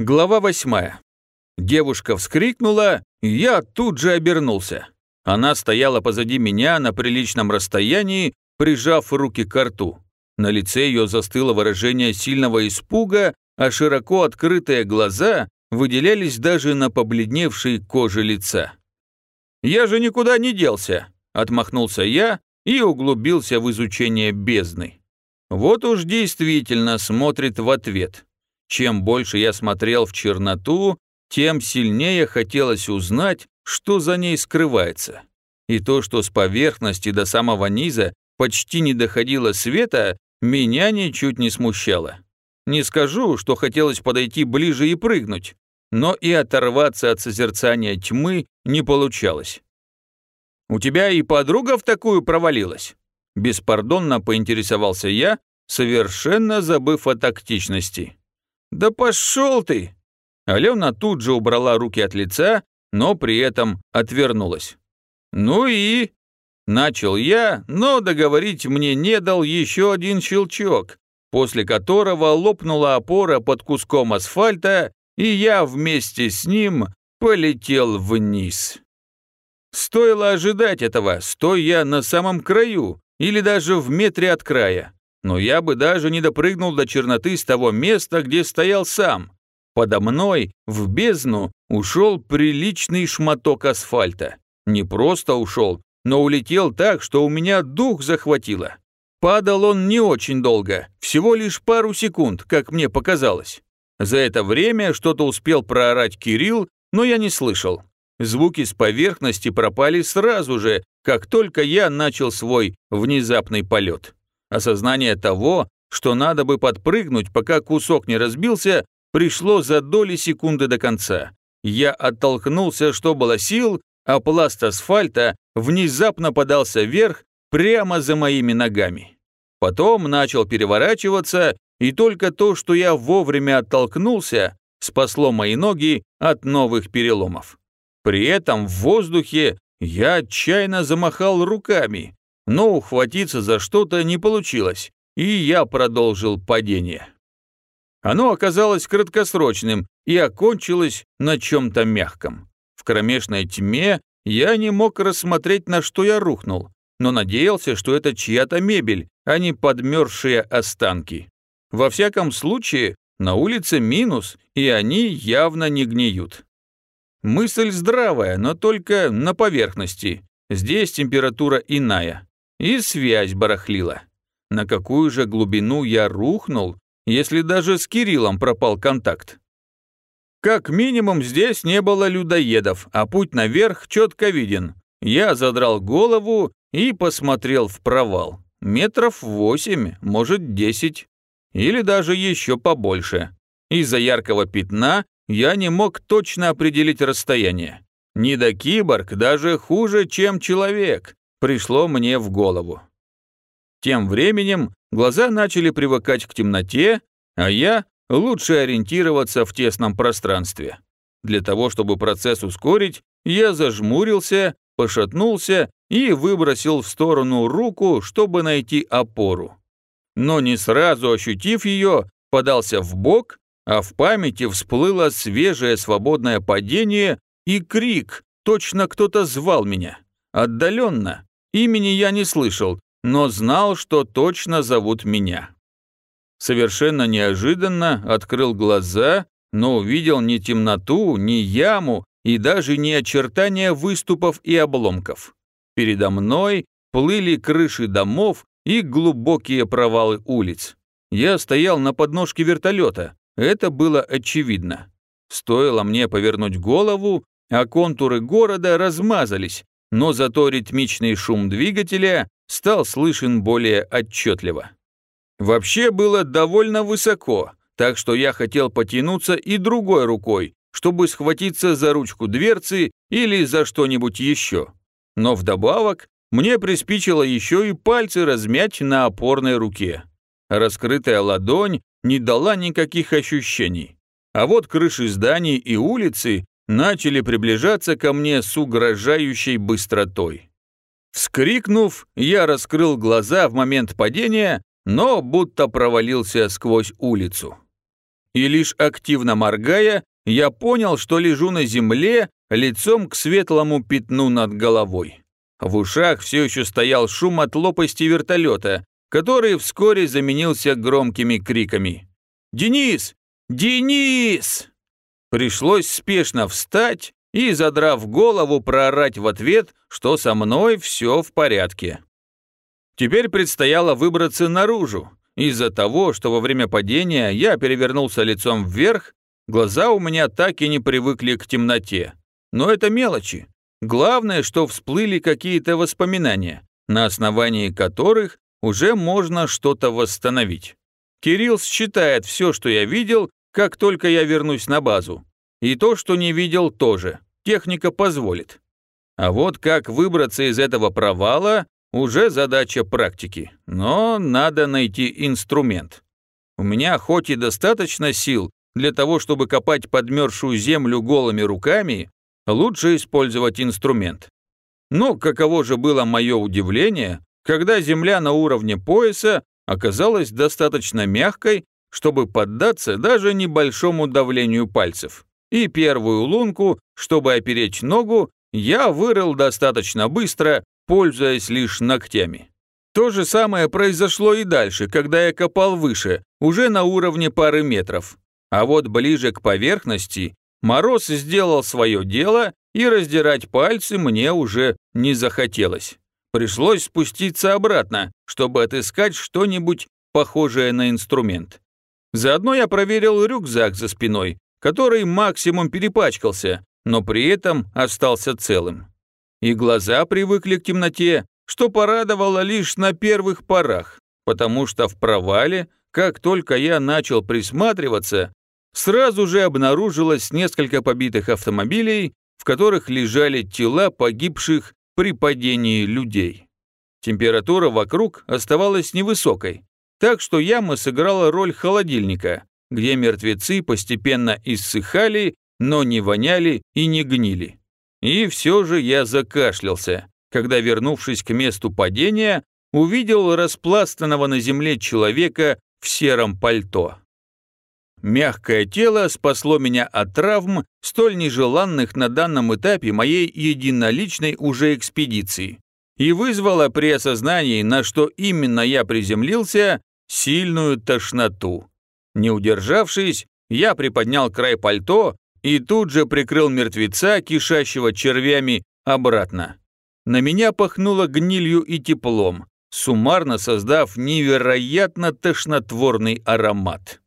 Глава восьмая. Девушка вскрикнула, и я тут же обернулся. Она стояла позади меня на приличном расстоянии, прижав руки к рту. На лице ее застыло выражение сильного испуга, а широко открытые глаза выделялись даже на побледневшей коже лица. «Я же никуда не делся», — отмахнулся я и углубился в изучение бездны. Вот уж действительно смотрит в ответ. Чем больше я смотрел в черноту, тем сильнее хотелось узнать, что за ней скрывается. И то, что с поверхности до самого низа почти не доходило света, меня ничуть не смущало. Не скажу, что хотелось подойти ближе и прыгнуть, но и оторваться от созерцания тьмы не получалось. «У тебя и подруга в такую провалилась?» Беспардонно поинтересовался я, совершенно забыв о тактичности. «Да пошел ты!» Алена тут же убрала руки от лица, но при этом отвернулась. «Ну и...» Начал я, но договорить мне не дал еще один щелчок, после которого лопнула опора под куском асфальта, и я вместе с ним полетел вниз. Стоило ожидать этого, стоя на самом краю или даже в метре от края. Но я бы даже не допрыгнул до черноты с того места, где стоял сам. Подо мной в бездну ушел приличный шматок асфальта. Не просто ушел, но улетел так, что у меня дух захватило. Падал он не очень долго, всего лишь пару секунд, как мне показалось. За это время что-то успел проорать Кирилл, но я не слышал. Звуки с поверхности пропали сразу же, как только я начал свой внезапный полет. Осознание того, что надо бы подпрыгнуть, пока кусок не разбился, пришло за доли секунды до конца. Я оттолкнулся, что было сил, а пласт асфальта внезапно подался вверх прямо за моими ногами. Потом начал переворачиваться, и только то, что я вовремя оттолкнулся, спасло мои ноги от новых переломов. При этом в воздухе я отчаянно замахал руками, но ухватиться за что-то не получилось, и я продолжил падение. Оно оказалось краткосрочным и окончилось на чем-то мягком. В кромешной тьме я не мог рассмотреть, на что я рухнул, но надеялся, что это чья-то мебель, а не подмерзшие останки. Во всяком случае, на улице минус, и они явно не гниют. Мысль здравая, но только на поверхности. Здесь температура иная. И связь барахлила. На какую же глубину я рухнул, если даже с Кириллом пропал контакт? Как минимум здесь не было людоедов, а путь наверх четко виден. Я задрал голову и посмотрел в провал. Метров восемь, может десять. Или даже еще побольше. Из-за яркого пятна я не мог точно определить расстояние. Не до киборг даже хуже, чем человек пришло мне в голову. Тем временем глаза начали привыкать к темноте, а я лучше ориентироваться в тесном пространстве. Для того, чтобы процесс ускорить, я зажмурился, пошатнулся и выбросил в сторону руку, чтобы найти опору. Но не сразу ощутив ее, подался в бок, а в памяти всплыло свежее свободное падение и крик, точно кто-то звал меня. Отдаленно, Имени я не слышал, но знал, что точно зовут меня. Совершенно неожиданно открыл глаза, но увидел ни темноту, ни яму и даже не очертания выступов и обломков. Передо мной плыли крыши домов и глубокие провалы улиц. Я стоял на подножке вертолета, это было очевидно. Стоило мне повернуть голову, а контуры города размазались, но зато ритмичный шум двигателя стал слышен более отчетливо. Вообще было довольно высоко, так что я хотел потянуться и другой рукой, чтобы схватиться за ручку дверцы или за что-нибудь еще. Но вдобавок мне приспичило еще и пальцы размять на опорной руке. Раскрытая ладонь не дала никаких ощущений. А вот крыши зданий и улицы начали приближаться ко мне с угрожающей быстротой. Вскрикнув, я раскрыл глаза в момент падения, но будто провалился сквозь улицу. и лишь активно моргая, я понял, что лежу на земле лицом к светлому пятну над головой. В ушах все еще стоял шум от лопасти вертолета, который вскоре заменился громкими криками. «Денис! Денис!» Пришлось спешно встать и, задрав голову, проорать в ответ, что со мной все в порядке. Теперь предстояло выбраться наружу. Из-за того, что во время падения я перевернулся лицом вверх, глаза у меня так и не привыкли к темноте. Но это мелочи. Главное, что всплыли какие-то воспоминания, на основании которых уже можно что-то восстановить. Кирилл считает все, что я видел, как только я вернусь на базу. И то, что не видел, тоже. Техника позволит. А вот как выбраться из этого провала, уже задача практики. Но надо найти инструмент. У меня хоть и достаточно сил для того, чтобы копать подмерзшую землю голыми руками, лучше использовать инструмент. Но каково же было мое удивление, когда земля на уровне пояса оказалась достаточно мягкой, чтобы поддаться даже небольшому давлению пальцев. И первую лунку, чтобы опереть ногу, я вырыл достаточно быстро, пользуясь лишь ногтями. То же самое произошло и дальше, когда я копал выше, уже на уровне пары метров. А вот ближе к поверхности Мороз сделал свое дело, и раздирать пальцы мне уже не захотелось. Пришлось спуститься обратно, чтобы отыскать что-нибудь похожее на инструмент. Заодно я проверил рюкзак за спиной, который максимум перепачкался, но при этом остался целым. И глаза привыкли к темноте, что порадовало лишь на первых порах, потому что в провале, как только я начал присматриваться, сразу же обнаружилось несколько побитых автомобилей, в которых лежали тела погибших при падении людей. Температура вокруг оставалась невысокой, так что яма сыграла роль холодильника, где мертвецы постепенно иссыхали, но не воняли и не гнили. И все же я закашлялся, когда, вернувшись к месту падения, увидел распластанного на земле человека в сером пальто. Мягкое тело спасло меня от травм, столь нежеланных на данном этапе моей единоличной уже экспедиции, и вызвало при осознании, на что именно я приземлился, сильную тошноту. Не удержавшись, я приподнял край пальто и тут же прикрыл мертвеца, кишащего червями, обратно. На меня пахнуло гнилью и теплом, суммарно создав невероятно тошнотворный аромат.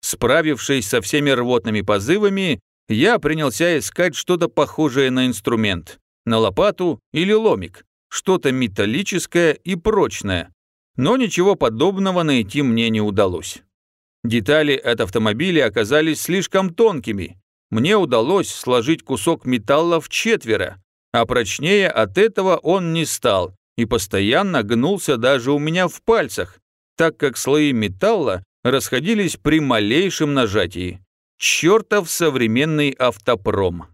Справившись со всеми рвотными позывами, я принялся искать что-то похожее на инструмент, на лопату или ломик, что-то металлическое и прочное, но ничего подобного найти мне не удалось. Детали от автомобиля оказались слишком тонкими. Мне удалось сложить кусок металла в четверо, а прочнее от этого он не стал и постоянно гнулся даже у меня в пальцах, так как слои металла расходились при малейшем нажатии. Чертов современный автопром.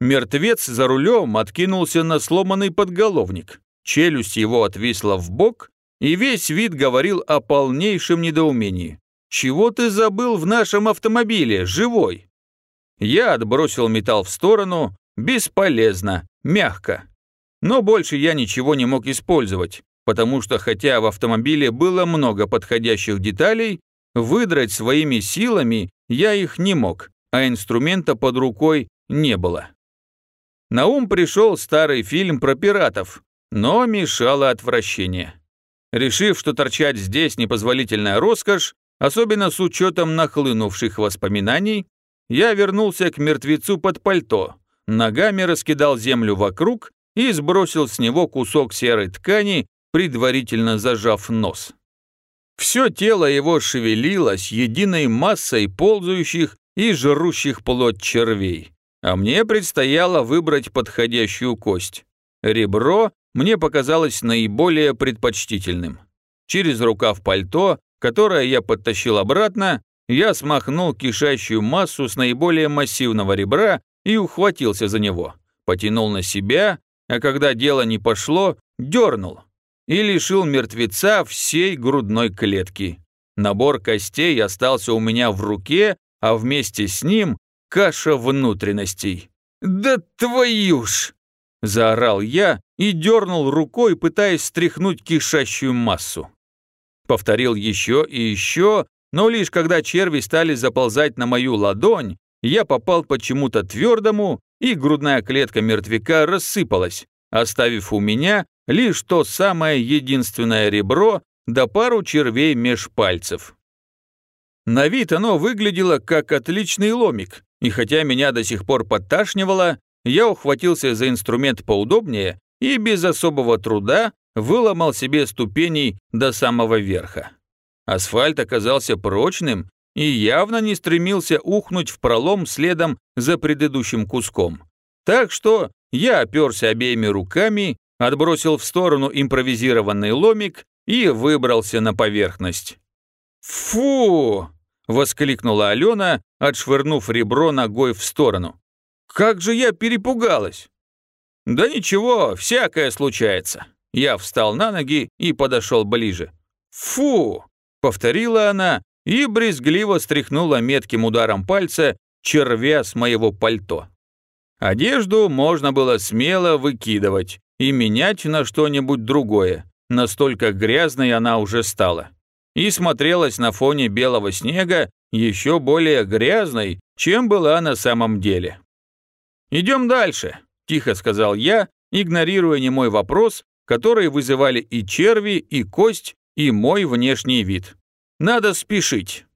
Мертвец за рулем откинулся на сломанный подголовник. Челюсть его отвисла в бок, и весь вид говорил о полнейшем недоумении. «Чего ты забыл в нашем автомобиле, живой?» Я отбросил металл в сторону, бесполезно, мягко. Но больше я ничего не мог использовать потому что хотя в автомобиле было много подходящих деталей, выдрать своими силами я их не мог, а инструмента под рукой не было. На ум пришел старый фильм про пиратов, но мешало отвращение. Решив, что торчать здесь непозволительная роскошь, особенно с учетом нахлынувших воспоминаний, я вернулся к мертвецу под пальто, ногами раскидал землю вокруг и сбросил с него кусок серой ткани, предварительно зажав нос. Все тело его шевелилось единой массой ползающих и жрущих плоть червей, а мне предстояло выбрать подходящую кость. Ребро мне показалось наиболее предпочтительным. Через рукав пальто, которое я подтащил обратно, я смахнул кишащую массу с наиболее массивного ребра и ухватился за него. Потянул на себя, а когда дело не пошло, дернул и лишил мертвеца всей грудной клетки. Набор костей остался у меня в руке, а вместе с ним каша внутренностей. «Да твою ж!» – заорал я и дернул рукой, пытаясь стряхнуть кишащую массу. Повторил еще и еще, но лишь когда черви стали заползать на мою ладонь, я попал почему-то твердому, и грудная клетка мертвяка рассыпалась, оставив у меня лишь то самое единственное ребро да пару червей меж пальцев. На вид оно выглядело как отличный ломик, и хотя меня до сих пор подташнивало, я ухватился за инструмент поудобнее и без особого труда выломал себе ступеней до самого верха. Асфальт оказался прочным и явно не стремился ухнуть в пролом следом за предыдущим куском. Так что я оперся обеими руками, отбросил в сторону импровизированный ломик и выбрался на поверхность. «Фу!» – воскликнула Алена, отшвырнув ребро ногой в сторону. «Как же я перепугалась!» «Да ничего, всякое случается». Я встал на ноги и подошел ближе. «Фу!» – повторила она и брезгливо стряхнула метким ударом пальца червя с моего пальто. Одежду можно было смело выкидывать и менять на что-нибудь другое, настолько грязной она уже стала. И смотрелась на фоне белого снега еще более грязной, чем была на самом деле. «Идем дальше», – тихо сказал я, игнорируя немой вопрос, который вызывали и черви, и кость, и мой внешний вид. «Надо спешить».